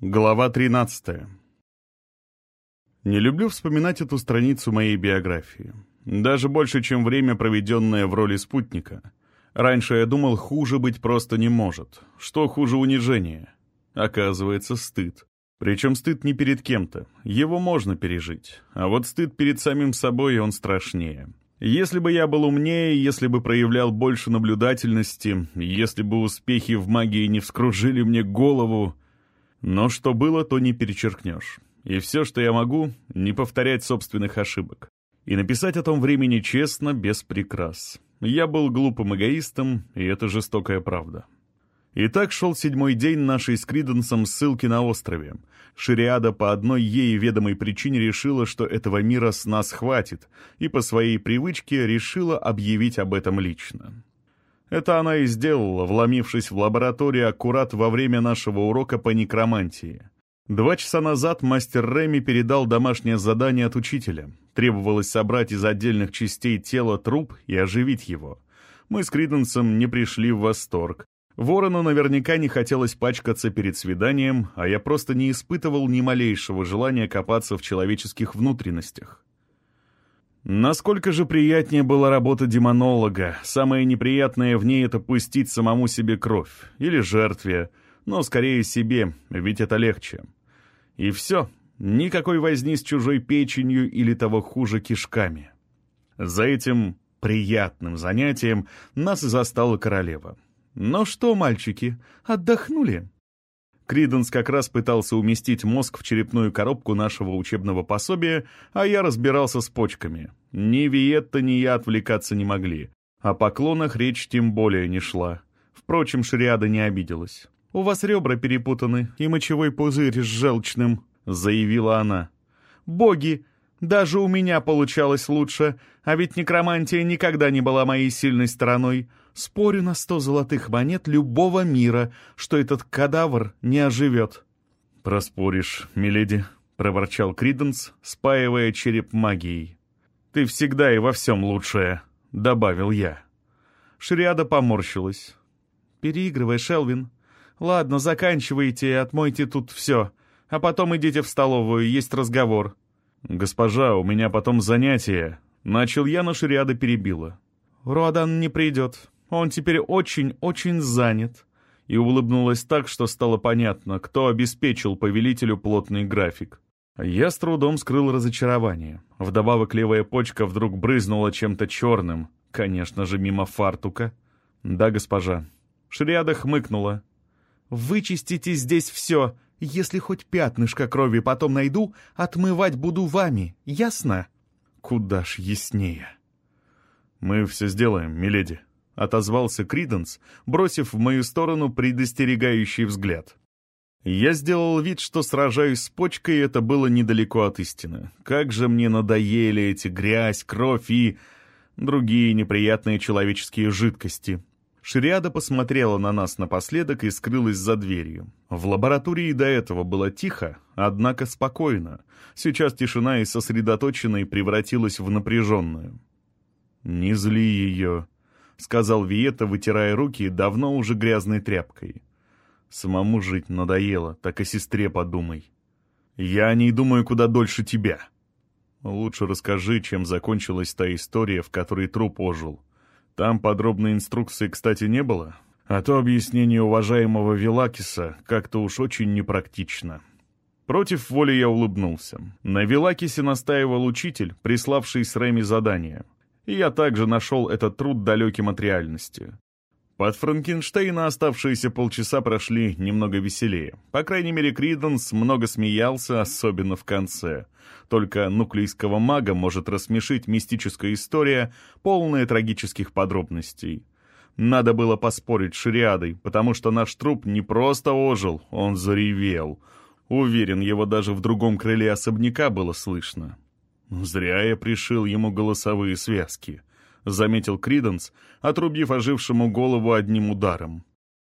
Глава 13. Не люблю вспоминать эту страницу моей биографии. Даже больше, чем время, проведенное в роли спутника. Раньше я думал, хуже быть просто не может. Что хуже унижения? Оказывается, стыд. Причем стыд не перед кем-то. Его можно пережить. А вот стыд перед самим собой, он страшнее. Если бы я был умнее, если бы проявлял больше наблюдательности, если бы успехи в магии не вскружили мне голову... Но что было, то не перечеркнешь. И все, что я могу, не повторять собственных ошибок. И написать о том времени честно, без прикрас. Я был глупым эгоистом, и это жестокая правда. И так шел седьмой день нашей с Криденсом ссылки на острове. Шириада по одной ей ведомой причине решила, что этого мира с нас хватит, и по своей привычке решила объявить об этом лично. Это она и сделала, вломившись в лабораторию аккурат во время нашего урока по некромантии. Два часа назад мастер Реми передал домашнее задание от учителя. Требовалось собрать из отдельных частей тела труп и оживить его. Мы с Криденсом не пришли в восторг. Ворону наверняка не хотелось пачкаться перед свиданием, а я просто не испытывал ни малейшего желания копаться в человеческих внутренностях. Насколько же приятнее была работа демонолога. Самое неприятное в ней — это пустить самому себе кровь. Или жертве. Но скорее себе, ведь это легче. И все. Никакой возни с чужой печенью или того хуже кишками. За этим приятным занятием нас и застала королева. «Ну что, мальчики, отдохнули?» Криденс как раз пытался уместить мозг в черепную коробку нашего учебного пособия, а я разбирался с почками. Ни Виетта, ни я отвлекаться не могли. О поклонах речь тем более не шла. Впрочем, Шриада не обиделась. «У вас ребра перепутаны и мочевой пузырь с желчным», — заявила она. «Боги, даже у меня получалось лучше, а ведь некромантия никогда не была моей сильной стороной. Спорю на сто золотых монет любого мира, что этот кадавр не оживет». «Проспоришь, миледи», — проворчал Криденс, спаивая череп магией. «Ты всегда и во всем лучшая», — добавил я. Шриада поморщилась. «Переигрывай, Шелвин. Ладно, заканчивайте и отмойте тут все, а потом идите в столовую, есть разговор». «Госпожа, у меня потом занятие», — начал я, но Шриада перебила. «Руадан не придет. Он теперь очень-очень занят». И улыбнулась так, что стало понятно, кто обеспечил повелителю плотный график. Я с трудом скрыл разочарование. Вдобавок левая почка вдруг брызнула чем-то черным. Конечно же, мимо фартука. «Да, госпожа». Шриада хмыкнула. «Вычистите здесь все. Если хоть пятнышко крови потом найду, отмывать буду вами. Ясно?» «Куда ж яснее». «Мы все сделаем, миледи», — отозвался Криденс, бросив в мою сторону предостерегающий взгляд. Я сделал вид, что сражаюсь с почкой, и это было недалеко от истины. Как же мне надоели эти грязь, кровь и... другие неприятные человеческие жидкости. Шириада посмотрела на нас напоследок и скрылась за дверью. В лаборатории до этого было тихо, однако спокойно. Сейчас тишина и сосредоточенной превратилась в напряженную. «Не зли ее», — сказал Виета, вытирая руки давно уже грязной тряпкой. «Самому жить надоело, так о сестре подумай. Я о ней думаю куда дольше тебя. Лучше расскажи, чем закончилась та история, в которой труп ожил. Там подробной инструкции, кстати, не было, а то объяснение уважаемого Вилакиса как-то уж очень непрактично». Против воли я улыбнулся. На Вилакисе настаивал учитель, приславший с Рэми задание и я также нашел этот труд далеким от реальности. Под Франкенштейна оставшиеся полчаса прошли немного веселее. По крайней мере, Криденс много смеялся, особенно в конце. Только нуклейского мага может рассмешить мистическая история, полная трагических подробностей. Надо было поспорить с Шириадой, потому что наш труп не просто ожил, он заревел. Уверен, его даже в другом крыле особняка было слышно. «Зря я пришил ему голосовые связки», — заметил Криденс, отрубив ожившему голову одним ударом.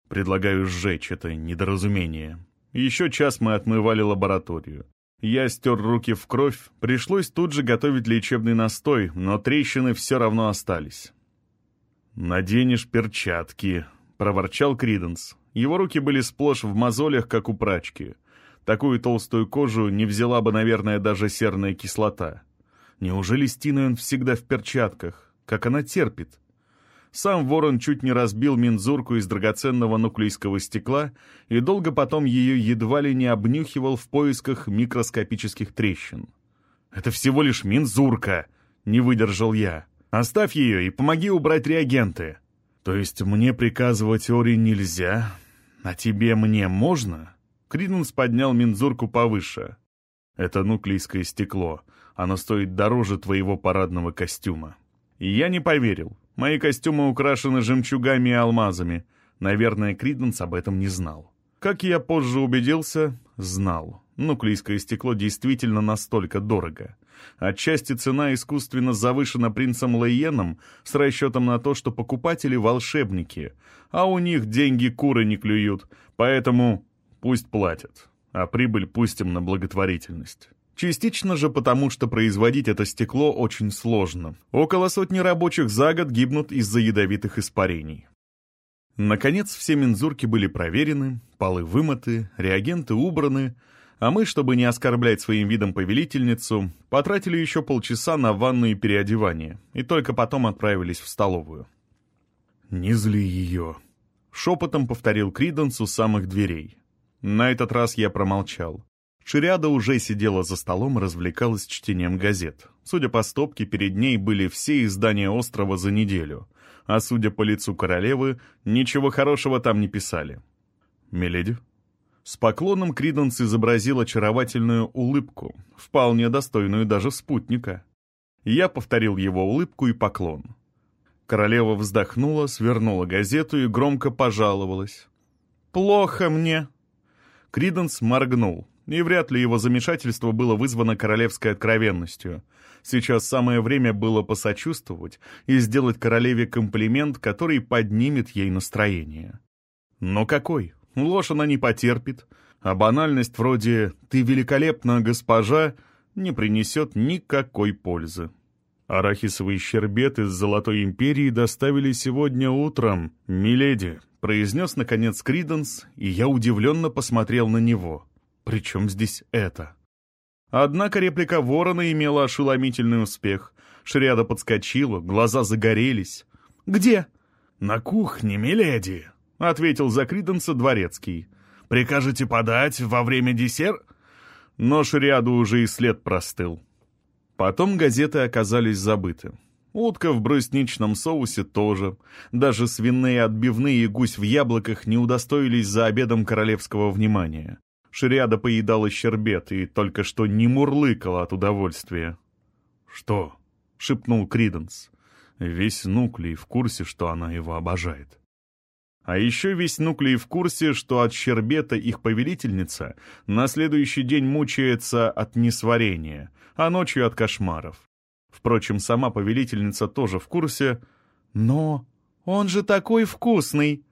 «Предлагаю сжечь это недоразумение». Еще час мы отмывали лабораторию. Я стер руки в кровь, пришлось тут же готовить лечебный настой, но трещины все равно остались. «Наденешь перчатки», — проворчал Криденс. Его руки были сплошь в мозолях, как у прачки. Такую толстую кожу не взяла бы, наверное, даже серная кислота. Неужели с Тиной он всегда в перчатках? Как она терпит? Сам ворон чуть не разбил мензурку из драгоценного нуклейского стекла и долго потом ее едва ли не обнюхивал в поисках микроскопических трещин. «Это всего лишь мензурка!» — не выдержал я. «Оставь ее и помоги убрать реагенты». «То есть мне приказывать Ори нельзя, а тебе мне можно?» Криденс поднял мензурку повыше. «Это нуклейское стекло. Оно стоит дороже твоего парадного костюма». И я не поверил. Мои костюмы украшены жемчугами и алмазами. Наверное, Криденс об этом не знал. Как я позже убедился, знал. Нуклейское стекло действительно настолько дорого. Отчасти цена искусственно завышена принцем Лейеном с расчетом на то, что покупатели — волшебники, а у них деньги куры не клюют, поэтому пусть платят, а прибыль пустим на благотворительность. Частично же потому, что производить это стекло очень сложно. Около сотни рабочих за год гибнут из-за ядовитых испарений. Наконец, все мензурки были проверены, полы вымыты, реагенты убраны, а мы, чтобы не оскорблять своим видом повелительницу, потратили еще полчаса на ванну и переодевание, и только потом отправились в столовую. «Не зли ее», — шепотом повторил Криденс у самых дверей. На этот раз я промолчал. Шириада уже сидела за столом и развлекалась чтением газет. Судя по стопке, перед ней были все издания острова за неделю, а судя по лицу королевы, ничего хорошего там не писали. «Миледи?» С поклоном Криденс изобразил очаровательную улыбку, вполне достойную даже спутника. Я повторил его улыбку и поклон. Королева вздохнула, свернула газету и громко пожаловалась. «Плохо мне!» Криденс моргнул, и вряд ли его замешательство было вызвано королевской откровенностью. Сейчас самое время было посочувствовать и сделать королеве комплимент, который поднимет ей настроение. Но какой? Ложь она не потерпит, а банальность вроде «ты великолепна, госпожа» не принесет никакой пользы. «Арахисовый щербет из Золотой Империи доставили сегодня утром, миледи», произнес, наконец, Криденс, и я удивленно посмотрел на него. При чем здесь это? Однако реплика ворона имела ошеломительный успех. Шриада подскочила, глаза загорелись. «Где?» «На кухне, миледи», — ответил за дворецкий. «Прикажете подать во время десер...» Но Шриаду уже и след простыл. Потом газеты оказались забыты. Утка в брусничном соусе тоже. Даже свиные отбивные и гусь в яблоках не удостоились за обедом королевского внимания. Шриада поедала щербет и только что не мурлыкала от удовольствия. «Что?» — шепнул Криденс. Весь Нуклей в курсе, что она его обожает. А еще весь Нуклей в курсе, что от щербета их повелительница на следующий день мучается от несварения, а ночью от кошмаров. Впрочем, сама повелительница тоже в курсе, но он же такой вкусный!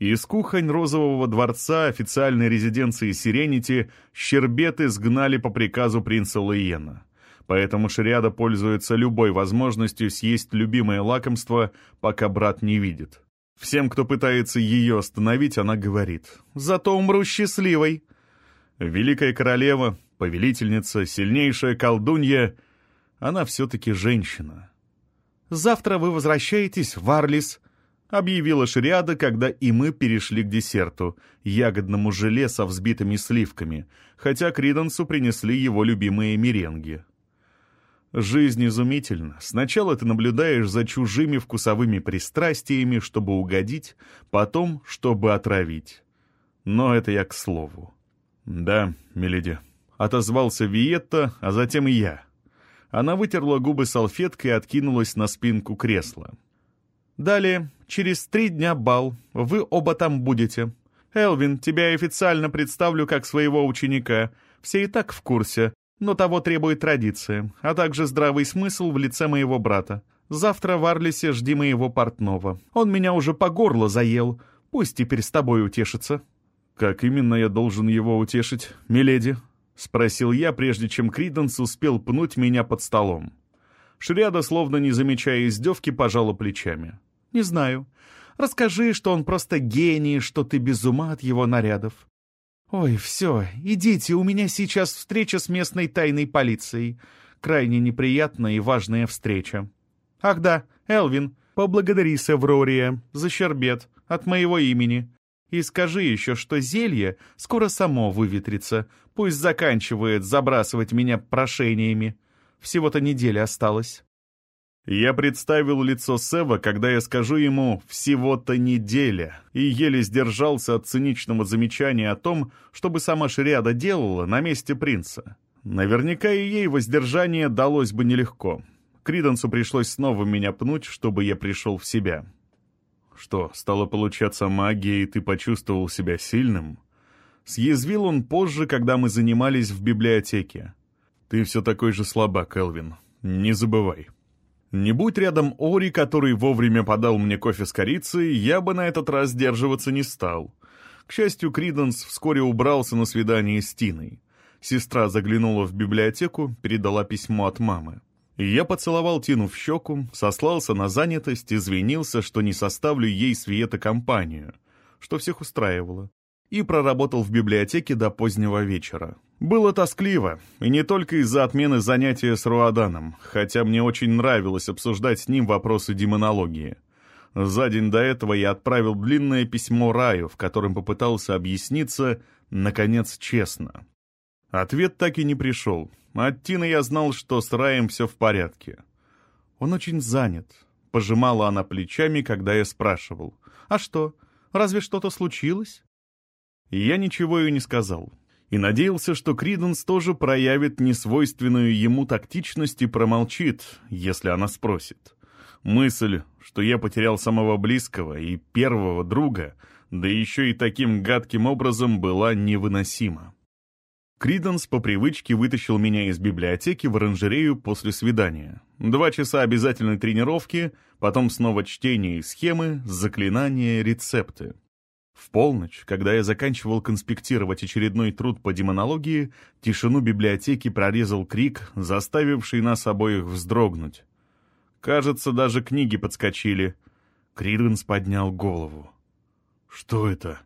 Из кухонь Розового дворца официальной резиденции Сиренити щербеты сгнали по приказу принца Лиена. Поэтому Шриада пользуется любой возможностью съесть любимое лакомство, пока брат не видит. Всем, кто пытается ее остановить, она говорит «Зато умру счастливой». Великая королева, повелительница, сильнейшая колдунья, она все-таки женщина. «Завтра вы возвращаетесь в Арлис», объявила Шриада, когда и мы перешли к десерту, ягодному желе со взбитыми сливками, хотя Криденсу принесли его любимые меренги. Жизнь изумительна. Сначала ты наблюдаешь за чужими вкусовыми пристрастиями, чтобы угодить, потом, чтобы отравить. Но это я к слову. «Да, миледи», — отозвался Виетта, а затем и я. Она вытерла губы салфеткой и откинулась на спинку кресла. Далее, через три дня бал. Вы оба там будете. Элвин, тебя официально представлю как своего ученика. Все и так в курсе, но того требует традиция, а также здравый смысл в лице моего брата. Завтра в Арлисе жди моего портного. Он меня уже по горло заел. Пусть теперь с тобой утешится». «Как именно я должен его утешить, миледи?» — спросил я, прежде чем Криденс успел пнуть меня под столом. Шриада, словно не замечая издевки, пожала плечами. «Не знаю. Расскажи, что он просто гений, что ты без ума от его нарядов. «Ой, все, идите, у меня сейчас встреча с местной тайной полицией. Крайне неприятная и важная встреча. Ах да, Элвин, поблагодари Севрория за щербет от моего имени. И скажи еще, что зелье скоро само выветрится. Пусть заканчивает забрасывать меня прошениями. Всего-то неделя осталась». Я представил лицо Сева, когда я скажу ему «всего-то неделя», и еле сдержался от циничного замечания о том, чтобы сама Шриада делала на месте принца. Наверняка и ей воздержание далось бы нелегко. Криденсу пришлось снова меня пнуть, чтобы я пришел в себя. Что, стало получаться магия, и ты почувствовал себя сильным? Съязвил он позже, когда мы занимались в библиотеке. Ты все такой же слабак, Элвин. Не забывай. Не будь рядом Ори, который вовремя подал мне кофе с корицей, я бы на этот раз сдерживаться не стал. К счастью, Криденс вскоре убрался на свидание с Тиной. Сестра заглянула в библиотеку, передала письмо от мамы. Я поцеловал Тину в щеку, сослался на занятость, извинился, что не составлю ей с Виета компанию, что всех устраивало, и проработал в библиотеке до позднего вечера. Было тоскливо, и не только из-за отмены занятия с Руаданом, хотя мне очень нравилось обсуждать с ним вопросы демонологии. За день до этого я отправил длинное письмо Раю, в котором попытался объясниться, наконец, честно. Ответ так и не пришел. От Тины я знал, что с Раем все в порядке. Он очень занят. Пожимала она плечами, когда я спрашивал. «А что, разве что-то случилось?» Я ничего и не сказал и надеялся, что Криденс тоже проявит несвойственную ему тактичность и промолчит, если она спросит. Мысль, что я потерял самого близкого и первого друга, да еще и таким гадким образом, была невыносима. Криденс по привычке вытащил меня из библиотеки в оранжерею после свидания. Два часа обязательной тренировки, потом снова чтение и схемы, заклинания, рецепты. В полночь, когда я заканчивал конспектировать очередной труд по демонологии, тишину библиотеки прорезал крик, заставивший нас обоих вздрогнуть. Кажется, даже книги подскочили. Криденс поднял голову. «Что это?»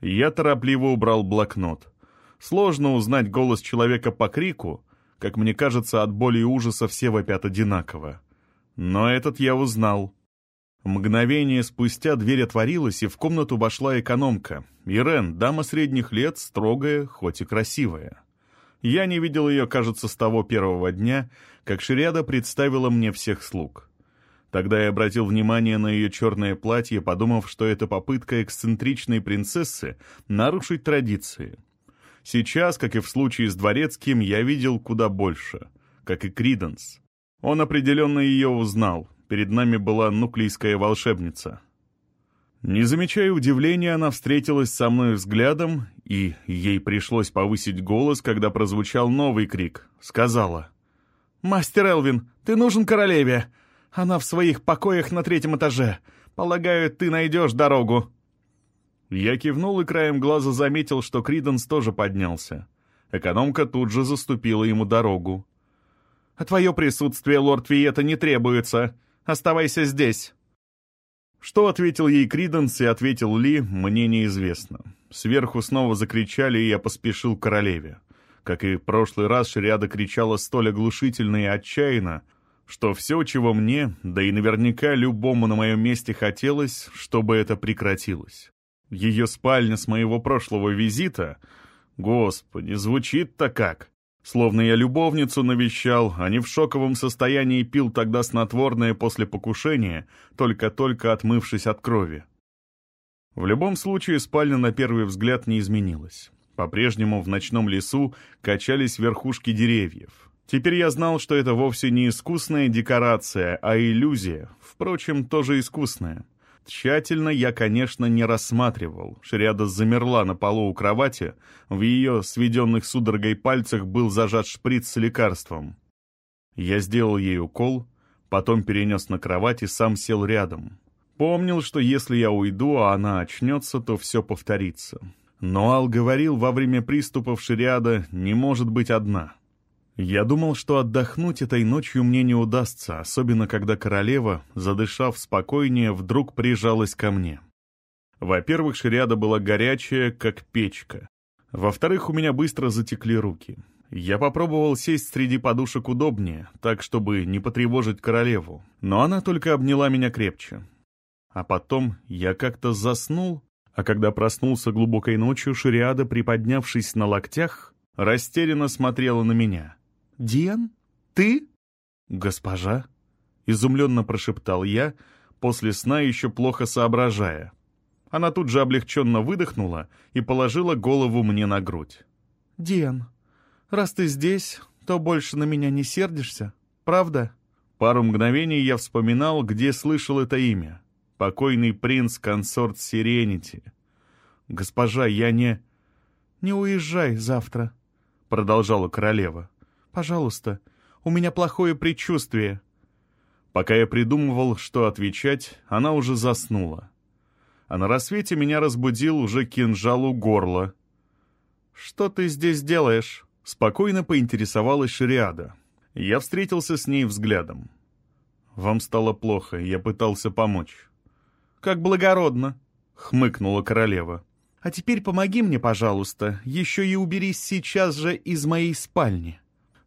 Я торопливо убрал блокнот. Сложно узнать голос человека по крику, как мне кажется, от боли и ужаса все вопят одинаково. Но этот я узнал. Мгновение спустя дверь отворилась, и в комнату вошла экономка. Ирен, дама средних лет, строгая, хоть и красивая. Я не видел ее, кажется, с того первого дня, как Шириада представила мне всех слуг. Тогда я обратил внимание на ее черное платье, подумав, что это попытка эксцентричной принцессы нарушить традиции. Сейчас, как и в случае с Дворецким, я видел куда больше, как и Криденс. Он определенно ее узнал, Перед нами была нуклейская волшебница. Не замечая удивления, она встретилась со мной взглядом, и ей пришлось повысить голос, когда прозвучал новый крик. Сказала. «Мастер Элвин, ты нужен королеве! Она в своих покоях на третьем этаже. Полагаю, ты найдешь дорогу». Я кивнул и краем глаза заметил, что Криденс тоже поднялся. Экономка тут же заступила ему дорогу. «А твое присутствие, лорд Виета, не требуется. Оставайся здесь». Что ответил ей Криденс и ответил Ли, мне неизвестно. Сверху снова закричали, и я поспешил к королеве. Как и в прошлый раз, Шриада кричала столь оглушительно и отчаянно, что все, чего мне, да и наверняка любому на моем месте хотелось, чтобы это прекратилось. Ее спальня с моего прошлого визита, господи, звучит-то как. Словно я любовницу навещал, а не в шоковом состоянии пил тогда снотворное после покушения, только-только отмывшись от крови. В любом случае, спальня на первый взгляд не изменилась. По-прежнему в ночном лесу качались верхушки деревьев. Теперь я знал, что это вовсе не искусная декорация, а иллюзия, впрочем, тоже искусная. Тщательно я, конечно, не рассматривал. Шриада замерла на полу у кровати, в ее сведенных судорогой пальцах был зажат шприц с лекарством. Я сделал ей укол, потом перенес на кровать и сам сел рядом. Помнил, что если я уйду, а она очнется, то все повторится. Но Ал говорил, во время приступов Шриада не может быть одна — я думал, что отдохнуть этой ночью мне не удастся, особенно когда королева, задышав спокойнее, вдруг прижалась ко мне. Во-первых, шриада была горячая, как печка. Во-вторых, у меня быстро затекли руки. Я попробовал сесть среди подушек удобнее, так, чтобы не потревожить королеву, но она только обняла меня крепче. А потом я как-то заснул, а когда проснулся глубокой ночью, Шириада, приподнявшись на локтях, растерянно смотрела на меня. «Диан? Ты?» «Госпожа?» — изумленно прошептал я, после сна еще плохо соображая. Она тут же облегченно выдохнула и положила голову мне на грудь. «Диан, раз ты здесь, то больше на меня не сердишься, правда?» Пару мгновений я вспоминал, где слышал это имя. Покойный принц-консорт Сиренити. «Госпожа, я не...» «Не уезжай завтра», — продолжала королева. «Пожалуйста, у меня плохое предчувствие». Пока я придумывал, что отвечать, она уже заснула. А на рассвете меня разбудил уже кинжал у горла. «Что ты здесь делаешь?» — спокойно поинтересовалась Шариада. Я встретился с ней взглядом. «Вам стало плохо, я пытался помочь». «Как благородно!» — хмыкнула королева. «А теперь помоги мне, пожалуйста, еще и уберись сейчас же из моей спальни».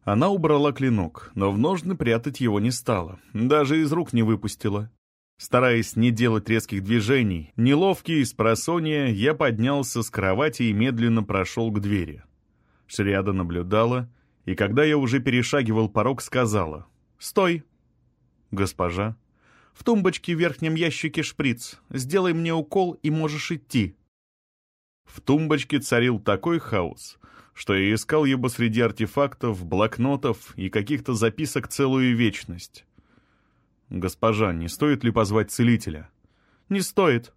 Она убрала клинок, но в ножны прятать его не стала, даже из рук не выпустила. Стараясь не делать резких движений, неловкий, с просонья, я поднялся с кровати и медленно прошел к двери. Шриада наблюдала, и когда я уже перешагивал порог, сказала «Стой!» «Госпожа?» «В тумбочке в верхнем ящике шприц. Сделай мне укол, и можешь идти». В тумбочке царил такой хаос, что я искал его среди артефактов, блокнотов и каких-то записок целую вечность. «Госпожа, не стоит ли позвать целителя?» «Не стоит».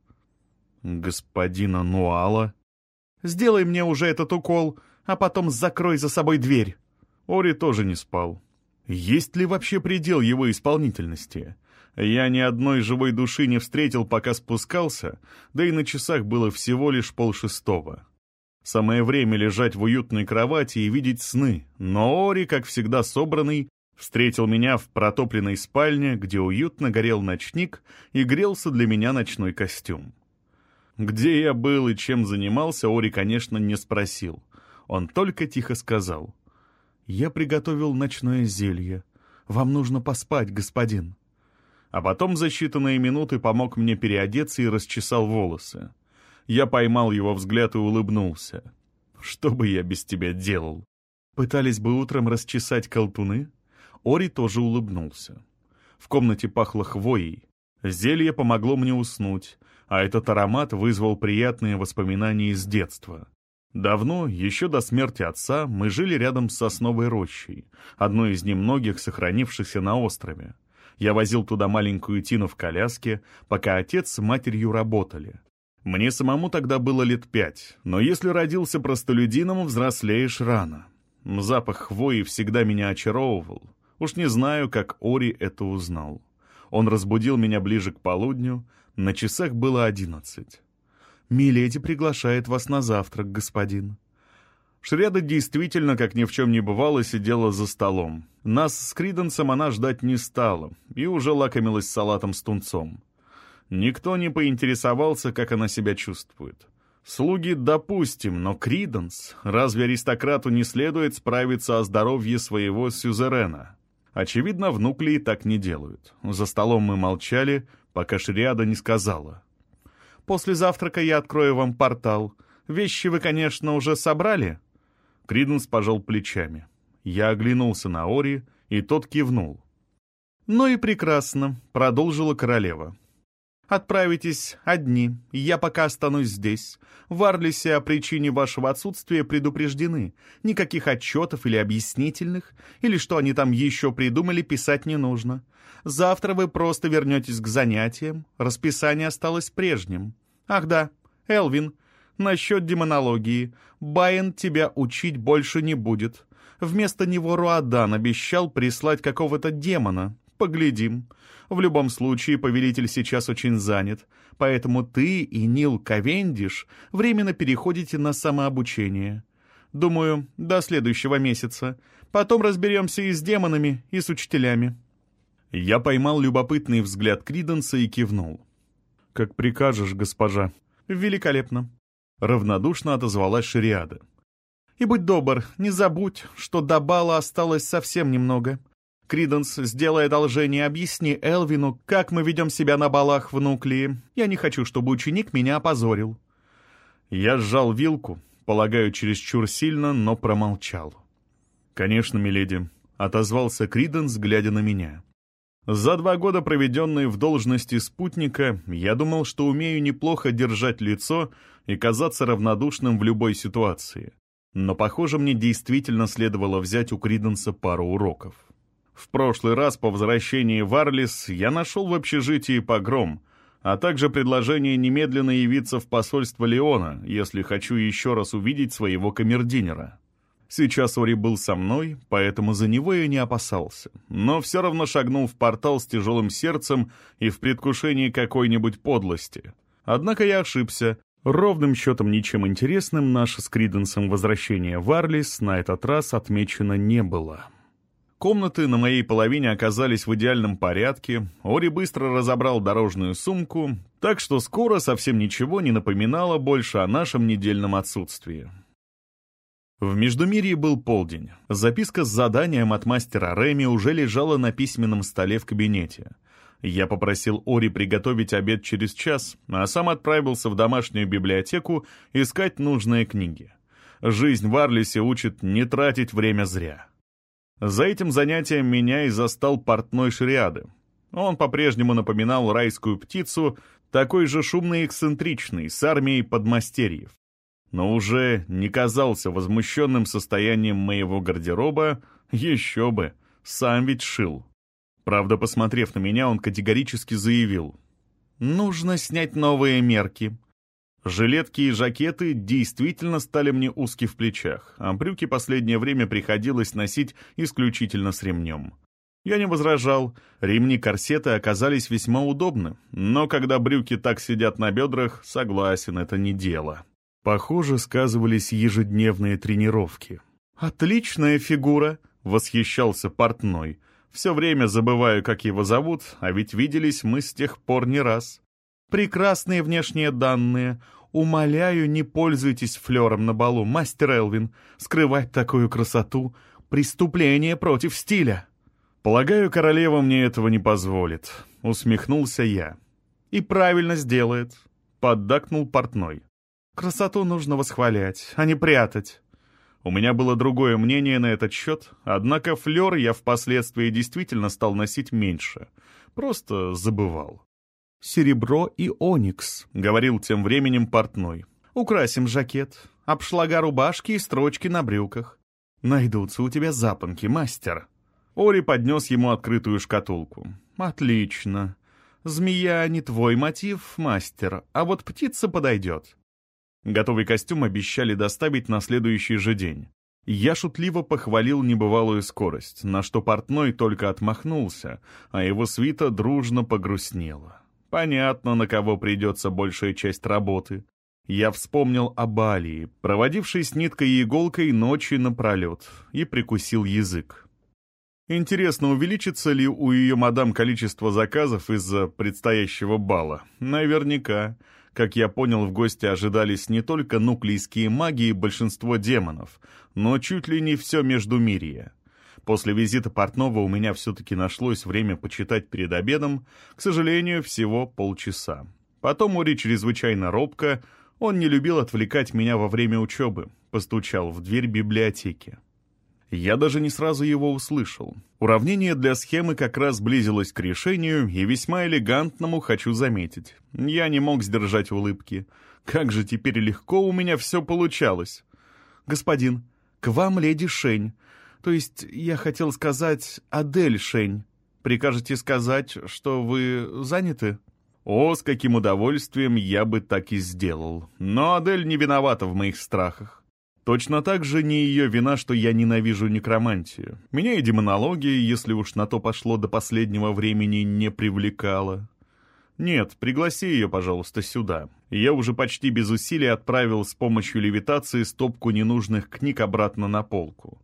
«Господина Нуала?» «Сделай мне уже этот укол, а потом закрой за собой дверь». Ори тоже не спал. Есть ли вообще предел его исполнительности? Я ни одной живой души не встретил, пока спускался, да и на часах было всего лишь полшестого. Самое время лежать в уютной кровати и видеть сны, но Ори, как всегда собранный, встретил меня в протопленной спальне, где уютно горел ночник и грелся для меня ночной костюм. Где я был и чем занимался, Ори, конечно, не спросил. Он только тихо сказал. «Я приготовил ночное зелье. Вам нужно поспать, господин». А потом за считанные минуты помог мне переодеться и расчесал волосы. Я поймал его взгляд и улыбнулся. «Что бы я без тебя делал?» Пытались бы утром расчесать колтуны? Ори тоже улыбнулся. В комнате пахло хвоей. Зелье помогло мне уснуть, а этот аромат вызвал приятные воспоминания из детства. Давно, еще до смерти отца, мы жили рядом с сосновой рощей, одной из немногих сохранившихся на острове. Я возил туда маленькую Тину в коляске, пока отец с матерью работали. Мне самому тогда было лет пять, но если родился простолюдином, взрослеешь рано. Запах хвои всегда меня очаровывал. Уж не знаю, как Ори это узнал. Он разбудил меня ближе к полудню, на часах было одиннадцать. «Миледи приглашает вас на завтрак, господин». Шреда действительно, как ни в чем не бывало, сидела за столом. Нас с Криденсом она ждать не стала и уже лакомилась салатом с тунцом. Никто не поинтересовался, как она себя чувствует. Слуги допустим, но Криденс, разве аристократу не следует справиться о здоровье своего сюзерена? Очевидно, внукли и так не делают. За столом мы молчали, пока Шриада не сказала. «После завтрака я открою вам портал. Вещи вы, конечно, уже собрали?» Криденс пожал плечами. Я оглянулся на Ори, и тот кивнул. «Ну и прекрасно», — продолжила королева. Отправитесь одни, я пока останусь здесь. В Арлисе о причине вашего отсутствия предупреждены. Никаких отчетов или объяснительных, или что они там еще придумали, писать не нужно. Завтра вы просто вернетесь к занятиям, расписание осталось прежним. Ах да, Элвин, насчет демонологии. Байен тебя учить больше не будет. Вместо него Руадан обещал прислать какого-то демона. Поглядим. В любом случае, повелитель сейчас очень занят, поэтому ты и Нил Ковендиш временно переходите на самообучение. Думаю, до следующего месяца. Потом разберемся и с демонами, и с учителями». Я поймал любопытный взгляд Криденса и кивнул. «Как прикажешь, госпожа». «Великолепно». Равнодушно отозвалась Шариада. И будь добр, не забудь, что до бала осталось совсем немного. Криденс, сделай одолжение, объясни Элвину, как мы ведем себя на балах в Нуклеи. Я не хочу, чтобы ученик меня опозорил». Я сжал вилку, полагаю, чересчур сильно, но промолчал. «Конечно, миледи», — отозвался Криденс, глядя на меня. За два года, проведенные в должности спутника, я думал, что умею неплохо держать лицо и казаться равнодушным в любой ситуации. Но, похоже, мне действительно следовало взять у Криденса пару уроков. В прошлый раз по возвращении в Арлис я нашел в общежитии погром, а также предложение немедленно явиться в посольство Леона, если хочу еще раз увидеть своего камердинера. Сейчас Ори был со мной, поэтому за него я не опасался, но все равно шагнул в портал с тяжелым сердцем и в предвкушении какой-нибудь подлости. Однако я ошибся. Ровным счетом ничем интересным наше с Криденсом возвращение в Арлис на этот раз отмечено не было. Комнаты на моей половине оказались в идеальном порядке, Ори быстро разобрал дорожную сумку, так что скоро совсем ничего не напоминало больше о нашем недельном отсутствии. В Междумирье был полдень. Записка с заданием от мастера Реми уже лежала на письменном столе в кабинете. Я попросил Ори приготовить обед через час, а сам отправился в домашнюю библиотеку искать нужные книги. Жизнь в Арлисе учит не тратить время зря. За этим занятием меня и застал портной шариады. Он по-прежнему напоминал райскую птицу, такой же шумный и эксцентричный, с армией подмастерьев но уже не казался возмущенным состоянием моего гардероба, еще бы, сам ведь шил. Правда, посмотрев на меня, он категорически заявил. «Нужно снять новые мерки». Жилетки и жакеты действительно стали мне узки в плечах, а брюки последнее время приходилось носить исключительно с ремнем. Я не возражал, ремни корсеты оказались весьма удобны, но когда брюки так сидят на бедрах, согласен, это не дело. Похоже, сказывались ежедневные тренировки. «Отличная фигура!» — восхищался портной. «Все время забываю, как его зовут, а ведь виделись мы с тех пор не раз. Прекрасные внешние данные. Умоляю, не пользуйтесь флером на балу, мастер Элвин. Скрывать такую красоту — преступление против стиля». «Полагаю, королева мне этого не позволит», — усмехнулся я. «И правильно сделает», — поддакнул портной. Красоту нужно восхвалять, а не прятать. У меня было другое мнение на этот счет, однако флер я впоследствии действительно стал носить меньше. Просто забывал. «Серебро и оникс», — говорил тем временем портной. «Украсим жакет, обшлага рубашки и строчки на брюках. Найдутся у тебя запонки, мастер». Ори поднес ему открытую шкатулку. «Отлично. Змея не твой мотив, мастер, а вот птица подойдет. Готовый костюм обещали доставить на следующий же день. Я шутливо похвалил небывалую скорость, на что портной только отмахнулся, а его свита дружно погрустнела. Понятно, на кого придется большая часть работы. Я вспомнил об Алии, проводившей с ниткой и иголкой ночи напролет, и прикусил язык. Интересно, увеличится ли у ее мадам количество заказов из-за предстоящего бала? Наверняка. Как я понял, в гости ожидались не только нуклейские маги и большинство демонов, но чуть ли не все Междумирье. После визита портного у меня все-таки нашлось время почитать перед обедом, к сожалению, всего полчаса. Потом Ури чрезвычайно робко, он не любил отвлекать меня во время учебы, постучал в дверь библиотеки. Я даже не сразу его услышал. Уравнение для схемы как раз близилось к решению, и весьма элегантному хочу заметить. Я не мог сдержать улыбки. Как же теперь легко у меня все получалось. «Господин, к вам леди Шень. То есть, я хотел сказать, Адель Шень. Прикажете сказать, что вы заняты?» О, с каким удовольствием я бы так и сделал. Но Адель не виновата в моих страхах. Точно так же не ее вина, что я ненавижу некромантию. Меня и демонология, если уж на то пошло до последнего времени, не привлекала. Нет, пригласи ее, пожалуйста, сюда. Я уже почти без усилий отправил с помощью левитации стопку ненужных книг обратно на полку.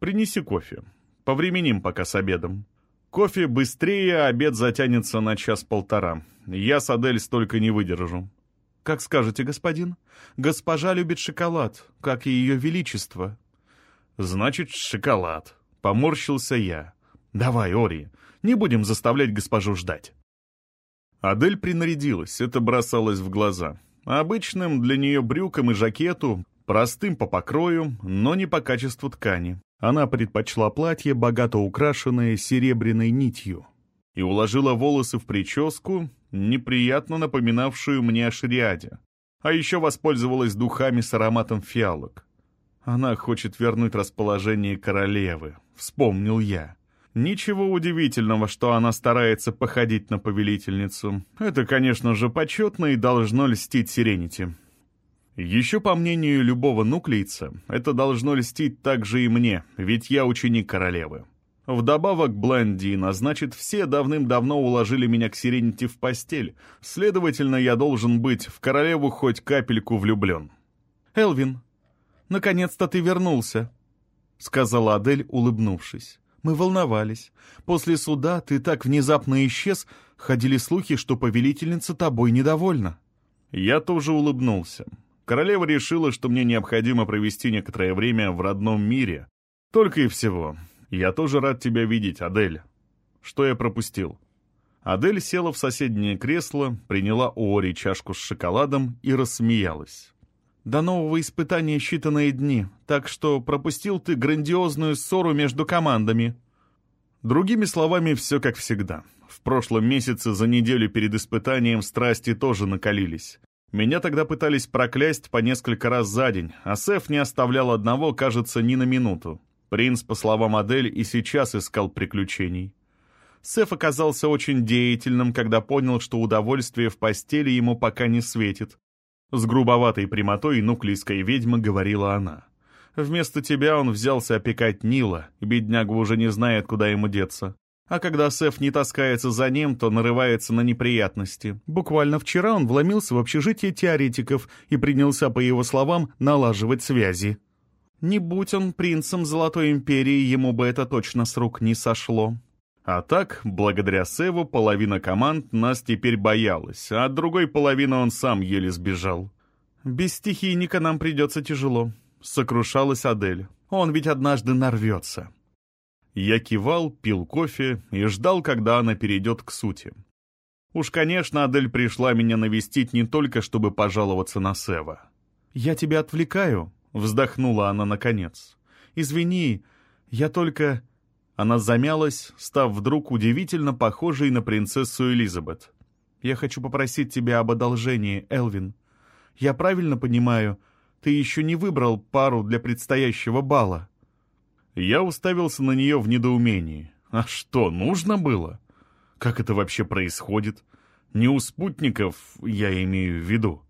Принеси кофе. Повременим пока с обедом. Кофе быстрее, а обед затянется на час-полтора. Я с Адель столько не выдержу. «Как скажете, господин. Госпожа любит шоколад, как и ее величество». «Значит, шоколад», — поморщился я. «Давай, Ори, не будем заставлять госпожу ждать». Адель принарядилась, это бросалось в глаза. Обычным для нее брюкам и жакету, простым по покрою, но не по качеству ткани. Она предпочла платье, богато украшенное серебряной нитью, и уложила волосы в прическу, неприятно напоминавшую мне о шариаде. А еще воспользовалась духами с ароматом фиалок. Она хочет вернуть расположение королевы, вспомнил я. Ничего удивительного, что она старается походить на повелительницу. Это, конечно же, почетно и должно льстить Сиренити. Еще по мнению любого нуклейца, это должно льстить также и мне, ведь я ученик королевы. Вдобавок Бландина, значит, все давным-давно уложили меня к Сиренити в постель, следовательно, я должен быть в королеву хоть капельку влюблен. «Элвин, наконец-то ты вернулся», — сказала Адель, улыбнувшись. «Мы волновались. После суда ты так внезапно исчез, ходили слухи, что повелительница тобой недовольна». Я тоже улыбнулся. Королева решила, что мне необходимо провести некоторое время в родном мире. Только и всего. «Я тоже рад тебя видеть, Адель. Что я пропустил?» Адель села в соседнее кресло, приняла у Ори чашку с шоколадом и рассмеялась. «До нового испытания считанные дни, так что пропустил ты грандиозную ссору между командами». Другими словами, все как всегда. В прошлом месяце за неделю перед испытанием страсти тоже накалились. Меня тогда пытались проклясть по несколько раз за день, а Сеф не оставлял одного, кажется, ни на минуту. Принц, по словам Адель, и сейчас искал приключений. Сеф оказался очень деятельным, когда понял, что удовольствие в постели ему пока не светит. С грубоватой прямотой нуклейской ведьмы говорила она. Вместо тебя он взялся опекать Нила, бедняга уже не знает, куда ему деться. А когда Сеф не таскается за ним, то нарывается на неприятности. Буквально вчера он вломился в общежитие теоретиков и принялся, по его словам, налаживать связи. Не будь он принцем Золотой Империи, ему бы это точно с рук не сошло. А так, благодаря Севу, половина команд нас теперь боялась, а другой половины он сам еле сбежал. «Без стихийника нам придется тяжело», — сокрушалась Адель. «Он ведь однажды нарвется». Я кивал, пил кофе и ждал, когда она перейдет к сути. Уж, конечно, Адель пришла меня навестить не только, чтобы пожаловаться на Сева. «Я тебя отвлекаю», — вздохнула она наконец. «Извини, я только...» Она замялась, став вдруг удивительно похожей на принцессу Элизабет. «Я хочу попросить тебя об одолжении, Элвин. Я правильно понимаю, ты еще не выбрал пару для предстоящего бала?» Я уставился на нее в недоумении. «А что, нужно было? Как это вообще происходит? Не у спутников, я имею в виду».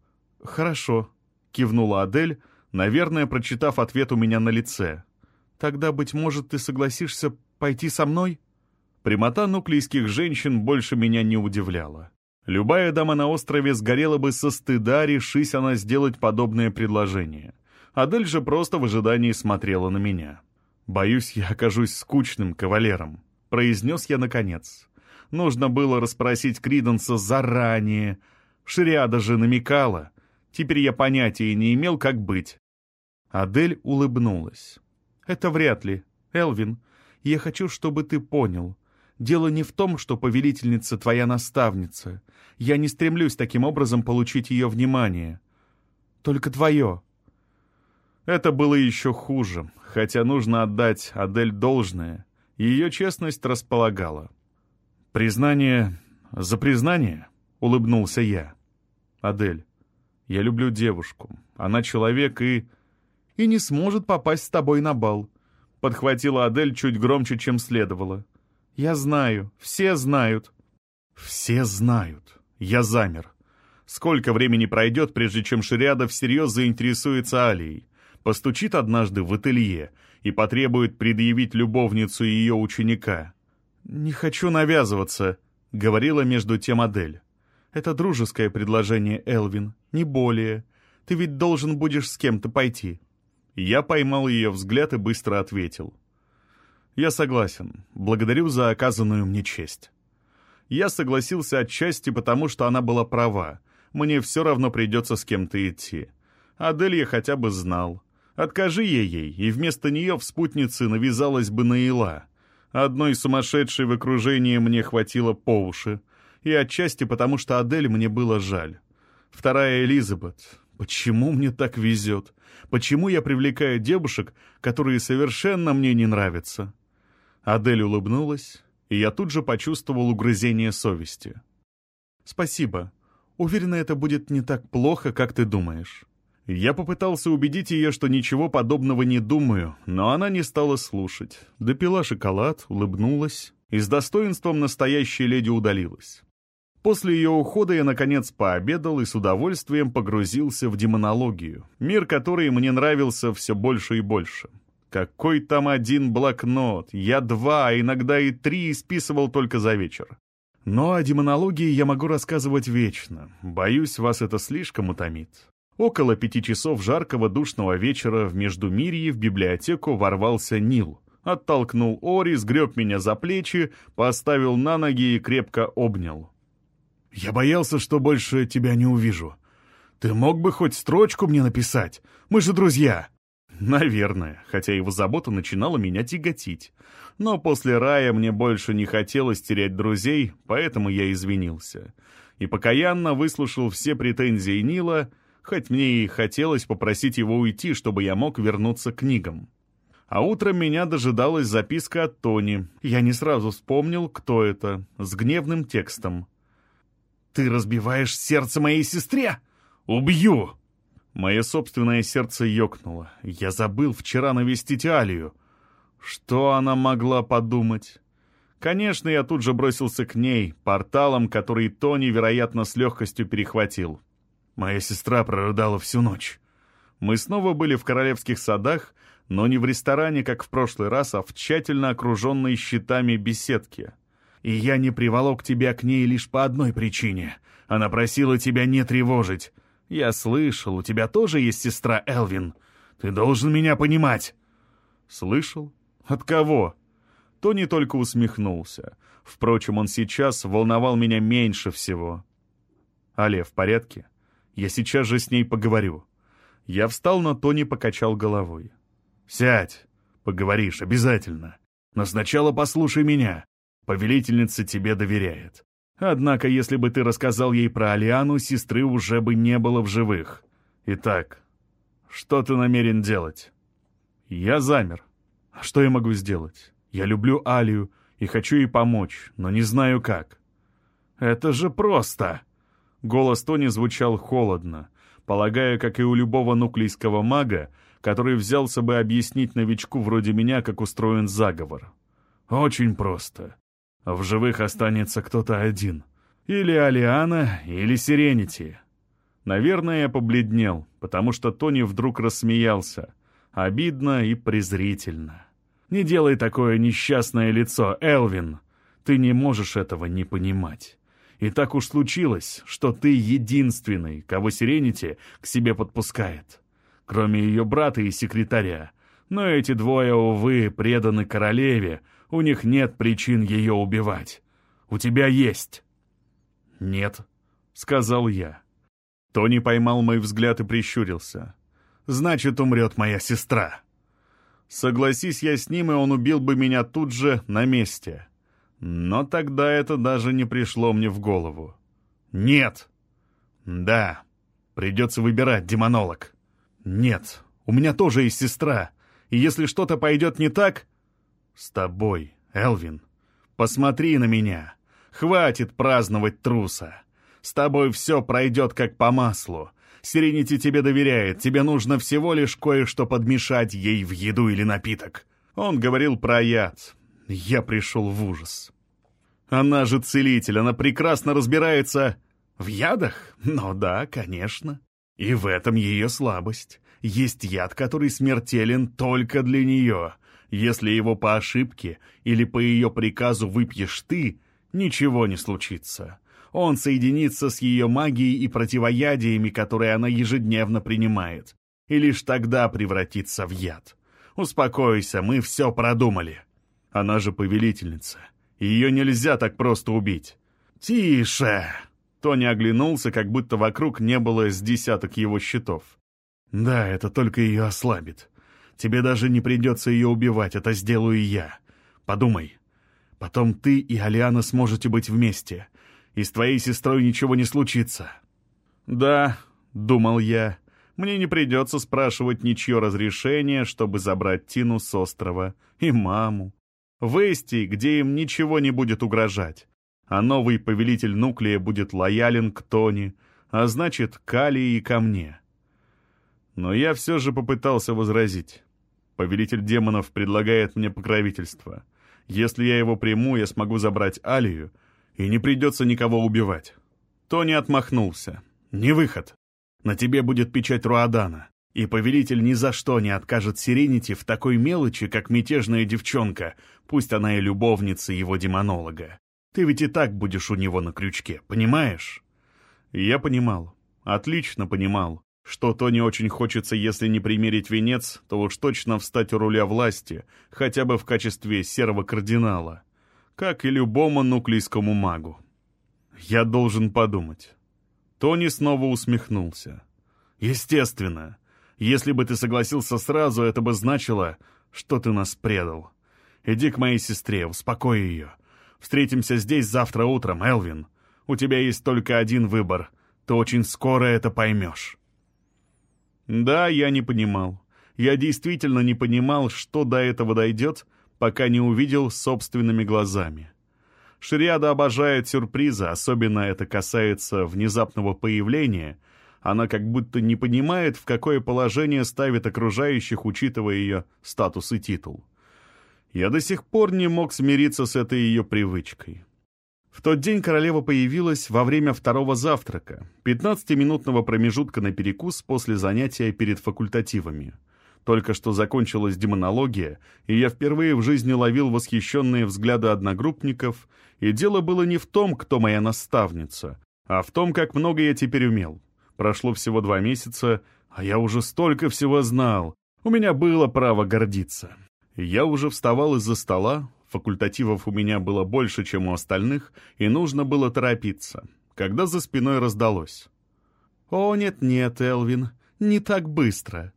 «Хорошо», — кивнула Адель, наверное, прочитав ответ у меня на лице. «Тогда, быть может, ты согласишься пойти со мной?» Прямота нуклейских женщин больше меня не удивляла. Любая дама на острове сгорела бы со стыда, решись она сделать подобное предложение. Адель же просто в ожидании смотрела на меня. «Боюсь, я окажусь скучным кавалером», — произнес я наконец. Нужно было расспросить Криденса заранее. Шриада же намекала. Теперь я понятия не имел, как быть. Адель улыбнулась. «Это вряд ли. Элвин, я хочу, чтобы ты понял. Дело не в том, что повелительница твоя наставница. Я не стремлюсь таким образом получить ее внимание. Только твое». Это было еще хуже, хотя нужно отдать Адель должное. Ее честность располагала. «Признание за признание?» — улыбнулся я. «Адель, я люблю девушку. Она человек и...» и не сможет попасть с тобой на бал», — подхватила Адель чуть громче, чем следовало. «Я знаю, все знают». «Все знают». Я замер. Сколько времени пройдет, прежде чем Шириада всерьез заинтересуется Алией? Постучит однажды в ателье и потребует предъявить любовницу ее ученика. «Не хочу навязываться», — говорила между тем Адель. «Это дружеское предложение, Элвин, не более. Ты ведь должен будешь с кем-то пойти». Я поймал ее взгляд и быстро ответил. «Я согласен. Благодарю за оказанную мне честь». Я согласился отчасти потому, что она была права. мне все равно придется с кем-то идти. Адель я хотя бы знал. Откажи я ей, и вместо нее в спутнице навязалась бы Наила. Одной сумасшедшей в окружении мне хватило по уши. И отчасти потому, что Адель мне было жаль. Вторая Элизабет. Почему мне так везет? Почему я привлекаю девушек, которые совершенно мне не нравятся? Адель улыбнулась, и я тут же почувствовал угрызение совести. «Спасибо. Уверена, это будет не так плохо, как ты думаешь». Я попытался убедить ее, что ничего подобного не думаю, но она не стала слушать. Допила шоколад, улыбнулась и с достоинством настоящей леди удалилась. После ее ухода я, наконец, пообедал и с удовольствием погрузился в демонологию, мир который мне нравился все больше и больше. Какой там один блокнот, я два, а иногда и три исписывал только за вечер. Но о демонологии я могу рассказывать вечно, боюсь, вас это слишком утомит. Около пяти часов жаркого душного вечера в Междумирье в библиотеку ворвался Нил. Оттолкнул Ори, сгреб меня за плечи, поставил на ноги и крепко обнял. «Я боялся, что больше тебя не увижу. Ты мог бы хоть строчку мне написать? Мы же друзья!» Наверное, хотя его забота начинала меня тяготить. Но после рая мне больше не хотелось терять друзей, поэтому я извинился. И покаянно выслушал все претензии Нила — хоть мне и хотелось попросить его уйти, чтобы я мог вернуться к книгам. А утром меня дожидалась записка от Тони. Я не сразу вспомнил, кто это, с гневным текстом. «Ты разбиваешь сердце моей сестре? Убью!» Мое собственное сердце ёкнуло. Я забыл вчера навестить Алию. Что она могла подумать? Конечно, я тут же бросился к ней, порталом, который Тони, вероятно, с легкостью перехватил. Моя сестра прорыдала всю ночь. Мы снова были в королевских садах, но не в ресторане, как в прошлый раз, а в тщательно окруженной щитами беседке. И я не приволок тебя к ней лишь по одной причине. Она просила тебя не тревожить. Я слышал, у тебя тоже есть сестра Элвин. Ты должен меня понимать. Слышал? От кого? Тони только усмехнулся. Впрочем, он сейчас волновал меня меньше всего. Але в порядке? Я сейчас же с ней поговорю». Я встал, но Тони покачал головой. «Сядь, поговоришь, обязательно. Но сначала послушай меня. Повелительница тебе доверяет. Однако, если бы ты рассказал ей про Алиану, сестры уже бы не было в живых. Итак, что ты намерен делать?» Я замер. А что я могу сделать? Я люблю Алию и хочу ей помочь, но не знаю как. «Это же просто!» Голос Тони звучал холодно, полагая, как и у любого нуклейского мага, который взялся бы объяснить новичку вроде меня, как устроен заговор. «Очень просто. В живых останется кто-то один. Или Алиана, или Сиренити». Наверное, я побледнел, потому что Тони вдруг рассмеялся. Обидно и презрительно. «Не делай такое несчастное лицо, Элвин. Ты не можешь этого не понимать». И так уж случилось, что ты единственный, кого Сиренити к себе подпускает. Кроме ее брата и секретаря. Но эти двое, увы, преданы королеве, у них нет причин ее убивать. У тебя есть. «Нет», — сказал я. Тони поймал мой взгляд и прищурился. «Значит, умрет моя сестра». Согласись я с ним, и он убил бы меня тут же, на месте. Но тогда это даже не пришло мне в голову. «Нет!» «Да, придется выбирать, демонолог». «Нет, у меня тоже есть сестра, и если что-то пойдет не так...» «С тобой, Элвин, посмотри на меня. Хватит праздновать труса. С тобой все пройдет как по маслу. Сиренити тебе доверяет, тебе нужно всего лишь кое-что подмешать ей в еду или напиток». Он говорил про яд, я пришел в ужас. Она же целитель, она прекрасно разбирается в ядах? Ну да, конечно. И в этом ее слабость. Есть яд, который смертелен только для нее. Если его по ошибке или по ее приказу выпьешь ты, ничего не случится. Он соединится с ее магией и противоядиями, которые она ежедневно принимает, и лишь тогда превратится в яд. Успокойся, мы все продумали. Она же повелительница. Ее нельзя так просто убить. «Тише!» Тони оглянулся, как будто вокруг не было с десяток его щитов. «Да, это только ее ослабит. Тебе даже не придется ее убивать, это сделаю я. Подумай. Потом ты и Алиана сможете быть вместе, и с твоей сестрой ничего не случится». «Да», — думал я, — «мне не придется спрашивать ничье разрешение, чтобы забрать Тину с острова, и маму. В Эсти, где им ничего не будет угрожать а новый повелитель нуклея будет лоялен к Тони, а значит, к Али и ко мне. Но я все же попытался возразить. Повелитель демонов предлагает мне покровительство. Если я его приму, я смогу забрать Алию, и не придется никого убивать. Тони отмахнулся. «Не выход. На тебе будет печать Руадана, и повелитель ни за что не откажет Сиренити в такой мелочи, как мятежная девчонка, пусть она и любовница его демонолога. Ты ведь и так будешь у него на крючке, понимаешь?» Я понимал, отлично понимал, что то не очень хочется, если не примерить венец, то уж точно встать у руля власти, хотя бы в качестве серого кардинала, как и любому нуклейскому магу. Я должен подумать. Тони снова усмехнулся. «Естественно. Если бы ты согласился сразу, это бы значило, что ты нас предал. Иди к моей сестре, успокой ее. Встретимся здесь завтра утром, Элвин. У тебя есть только один выбор. Ты очень скоро это поймешь». Да, я не понимал. Я действительно не понимал, что до этого дойдет, пока не увидел собственными глазами. Шриада обожает сюрпризы, особенно это касается внезапного появления. Она как будто не понимает, в какое положение ставит окружающих, учитывая ее статус и титул. Я до сих пор не мог смириться с этой ее привычкой. В тот день королева появилась во время второго завтрака, 15-минутного промежутка на перекус после занятия перед факультативами. Только что закончилась демонология, и я впервые в жизни ловил восхищенные взгляды одногруппников, и дело было не в том, кто моя наставница, а в том, как много я теперь умел. Прошло всего два месяца, а я уже столько всего знал. У меня было право гордиться. Я уже вставал из-за стола, факультативов у меня было больше, чем у остальных, и нужно было торопиться, когда за спиной раздалось. «О, нет-нет, Элвин, не так быстро».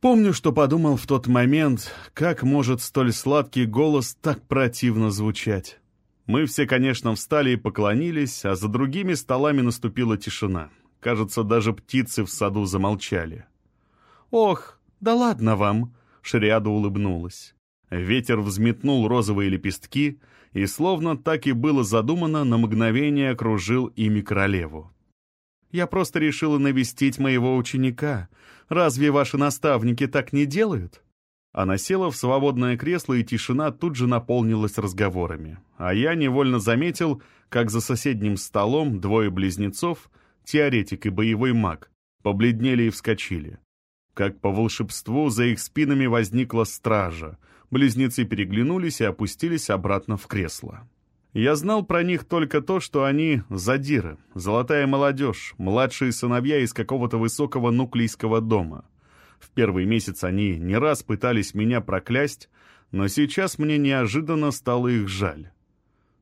Помню, что подумал в тот момент, как может столь сладкий голос так противно звучать. Мы все, конечно, встали и поклонились, а за другими столами наступила тишина. Кажется, даже птицы в саду замолчали. «Ох, да ладно вам!» Шриада улыбнулась. Ветер взметнул розовые лепестки, и словно так и было задумано, на мгновение окружил ими королеву. «Я просто решила навестить моего ученика. Разве ваши наставники так не делают?» Она села в свободное кресло, и тишина тут же наполнилась разговорами. А я невольно заметил, как за соседним столом двое близнецов, теоретик и боевой маг, побледнели и вскочили. Как по волшебству за их спинами возникла стража. Близнецы переглянулись и опустились обратно в кресло. Я знал про них только то, что они задиры, золотая молодежь, младшие сыновья из какого-то высокого нуклейского дома. В первый месяц они не раз пытались меня проклясть, но сейчас мне неожиданно стало их жаль.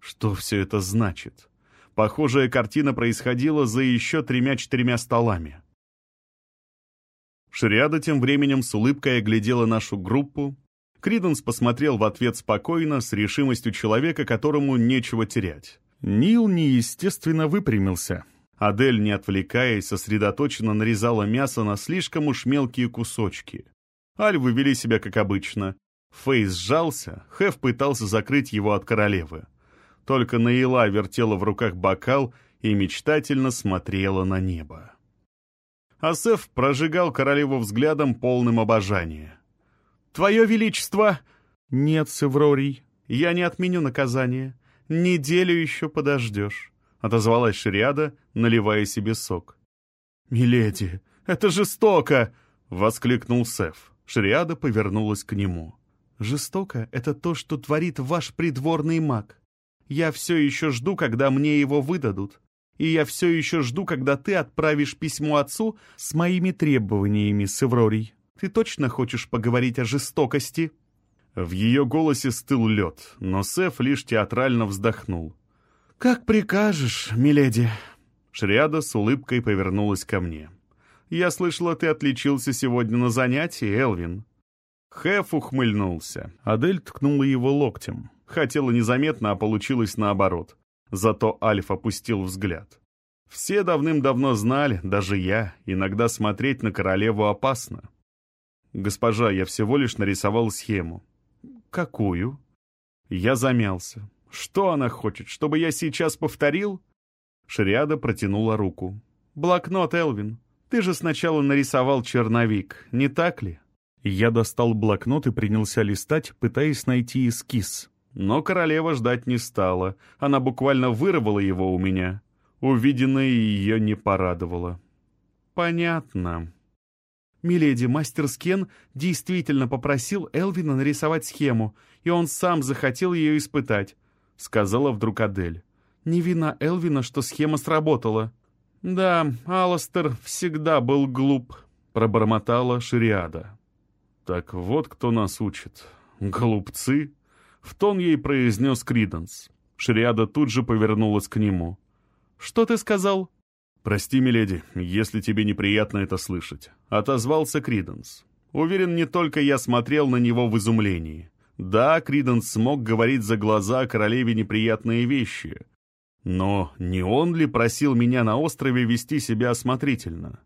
Что все это значит? Похожая картина происходила за еще тремя-четырьмя столами. Шриада тем временем с улыбкой оглядела нашу группу. Криденс посмотрел в ответ спокойно, с решимостью человека, которому нечего терять. Нил неестественно выпрямился. Адель, не отвлекаясь, сосредоточенно нарезала мясо на слишком уж мелкие кусочки. Альвы вели себя как обычно. Фейс сжался, Хэв пытался закрыть его от королевы. Только Наила вертела в руках бокал и мечтательно смотрела на небо. Асеф прожигал королеву взглядом полным обожания. «Твое Величество!» «Нет, Севрорий, я не отменю наказание. Неделю еще подождешь», — отозвалась Шриада, наливая себе сок. «Миледи, это жестоко!» — воскликнул Сеф. Шриада повернулась к нему. «Жестоко — это то, что творит ваш придворный маг. Я все еще жду, когда мне его выдадут и я все еще жду, когда ты отправишь письмо отцу с моими требованиями, Севрорий. Ты точно хочешь поговорить о жестокости?» В ее голосе стыл лед, но Сеф лишь театрально вздохнул. «Как прикажешь, миледи». Шриада с улыбкой повернулась ко мне. «Я слышала, ты отличился сегодня на занятии, Элвин». Хэф ухмыльнулся. Адель ткнула его локтем. Хотела незаметно, а получилось наоборот. Зато Альф опустил взгляд. Все давным-давно знали, даже я, иногда смотреть на королеву опасно. «Госпожа, я всего лишь нарисовал схему». «Какую?» Я замялся. «Что она хочет, чтобы я сейчас повторил?» Шриада протянула руку. «Блокнот, Элвин. Ты же сначала нарисовал черновик, не так ли?» Я достал блокнот и принялся листать, пытаясь найти эскиз. Но королева ждать не стала. Она буквально вырвала его у меня. Увиденное ее не порадовало. «Понятно», «Миледи, мастер Скен действительно попросил Элвина нарисовать схему, и он сам захотел ее испытать», — сказала вдруг Адель. «Не вина Элвина, что схема сработала». «Да, Аластер всегда был глуп», — пробормотала Шириада. «Так вот кто нас учит. Глупцы?» — в тон ей произнес Криденс. Шриада тут же повернулась к нему. «Что ты сказал?» «Прости, миледи, если тебе неприятно это слышать», — отозвался Криденс. Уверен, не только я смотрел на него в изумлении. Да, Криденс смог говорить за глаза королеве неприятные вещи. Но не он ли просил меня на острове вести себя осмотрительно?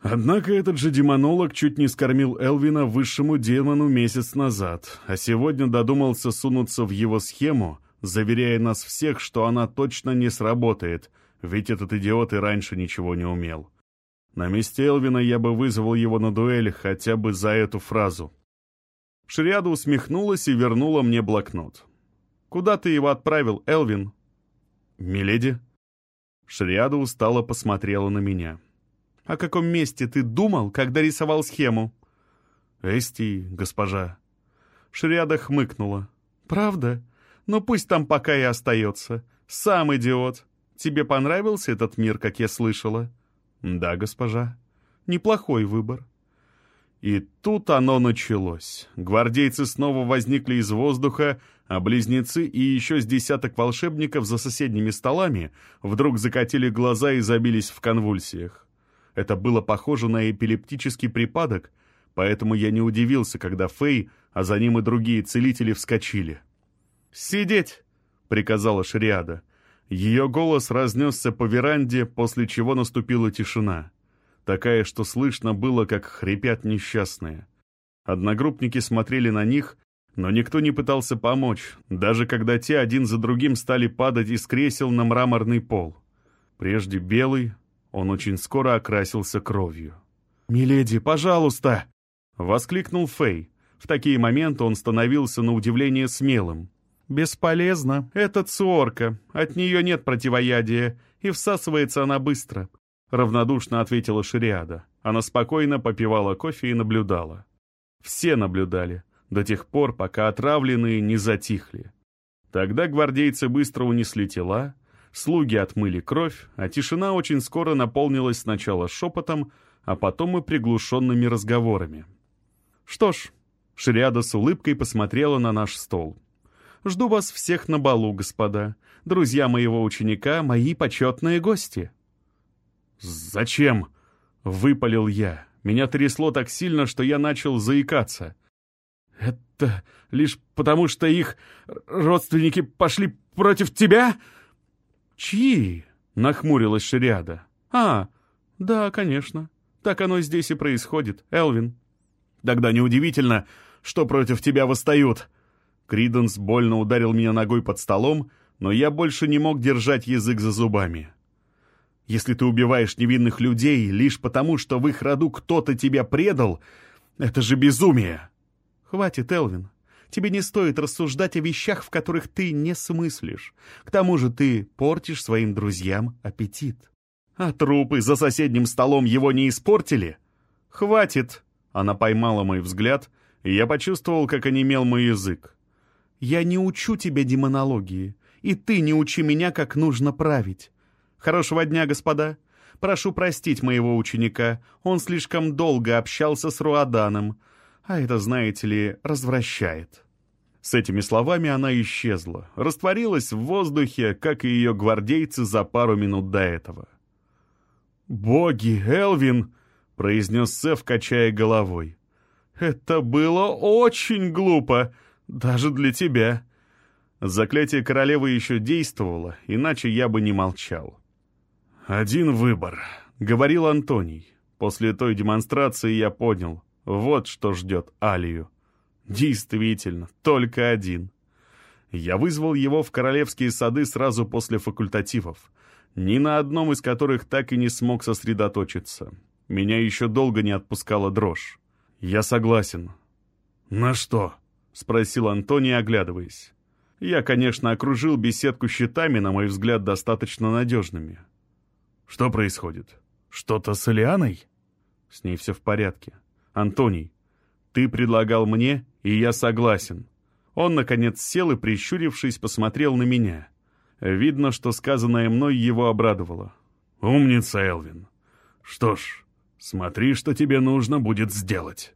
Однако этот же демонолог чуть не скормил Элвина высшему демону месяц назад, а сегодня додумался сунуться в его схему, заверяя нас всех, что она точно не сработает — ведь этот идиот и раньше ничего не умел. На месте Элвина я бы вызвал его на дуэль хотя бы за эту фразу. Шриада усмехнулась и вернула мне блокнот. «Куда ты его отправил, Элвин?» «Миледи?» Шриада устало посмотрела на меня. «О каком месте ты думал, когда рисовал схему?» «Эсти, госпожа». Шриада хмыкнула. «Правда? Ну пусть там пока и остается. Сам идиот. Тебе понравился этот мир, как я слышала?» «Да, госпожа. Неплохой выбор». И тут оно началось. Гвардейцы снова возникли из воздуха, а близнецы и еще с десяток волшебников за соседними столами вдруг закатили глаза и забились в конвульсиях. Это было похоже на эпилептический припадок, поэтому я не удивился, когда Фэй, а за ним и другие целители вскочили. «Сидеть!» — приказала Шриада. Ее голос разнесся по веранде, после чего наступила тишина. Такая, что слышно было, как хрипят несчастные. Одногруппники смотрели на них, но никто не пытался помочь, даже когда те один за другим стали падать из кресел на мраморный пол. Прежде белый, он очень скоро окрасился кровью. «Миледи, пожалуйста!» — воскликнул Фэй. В такие моменты он становился на удивление смелым. «Бесполезно. Это циорка. От нее нет противоядия, и всасывается она быстро», — равнодушно ответила Шириада. Она спокойно попивала кофе и наблюдала. Все наблюдали, до тех пор, пока отравленные не затихли. Тогда гвардейцы быстро унесли тела, слуги отмыли кровь, а тишина очень скоро наполнилась сначала шепотом, а потом и приглушенными разговорами. «Что ж», — Шириада с улыбкой посмотрела на наш стол. Жду вас всех на балу, господа. Друзья моего ученика, мои почетные гости». «Зачем?» — выпалил я. Меня трясло так сильно, что я начал заикаться. «Это лишь потому, что их родственники пошли против тебя?» «Чьи?» — нахмурилась Шириада. «А, да, конечно. Так оно здесь и происходит, Элвин». «Тогда неудивительно, что против тебя восстают», Криденс больно ударил меня ногой под столом, но я больше не мог держать язык за зубами. «Если ты убиваешь невинных людей лишь потому, что в их роду кто-то тебя предал, это же безумие!» «Хватит, Элвин. Тебе не стоит рассуждать о вещах, в которых ты не смыслишь. К тому же ты портишь своим друзьям аппетит. А трупы за соседним столом его не испортили? Хватит!» Она поймала мой взгляд, и я почувствовал, как онемел мой язык. Я не учу тебя демонологии, и ты не учи меня, как нужно править. Хорошего дня, господа. Прошу простить моего ученика, он слишком долго общался с Руаданом, а это, знаете ли, развращает». С этими словами она исчезла, растворилась в воздухе, как и ее гвардейцы за пару минут до этого. «Боги, Элвин!» — произнес Сеф, качая головой. «Это было очень глупо, даже для тебя». Заклятие королевы еще действовало, иначе я бы не молчал. «Один выбор», — говорил Антоний. После той демонстрации я понял, вот что ждет Алию. Действительно, только один. Я вызвал его в королевские сады сразу после факультативов, ни на одном из которых так и не смог сосредоточиться. Меня еще долго не отпускала дрожь. Я согласен. «На что?» — спросил Антоний, оглядываясь. Я, конечно, окружил беседку щитами, на мой взгляд, достаточно надежными. «Что происходит? Что-то с Элианой?» «С ней все в порядке. Антоний, ты предлагал мне, и я согласен». Он, наконец, сел и, прищурившись, посмотрел на меня. Видно, что сказанное мной его обрадовало. «Умница, Элвин. Что ж, смотри, что тебе нужно будет сделать».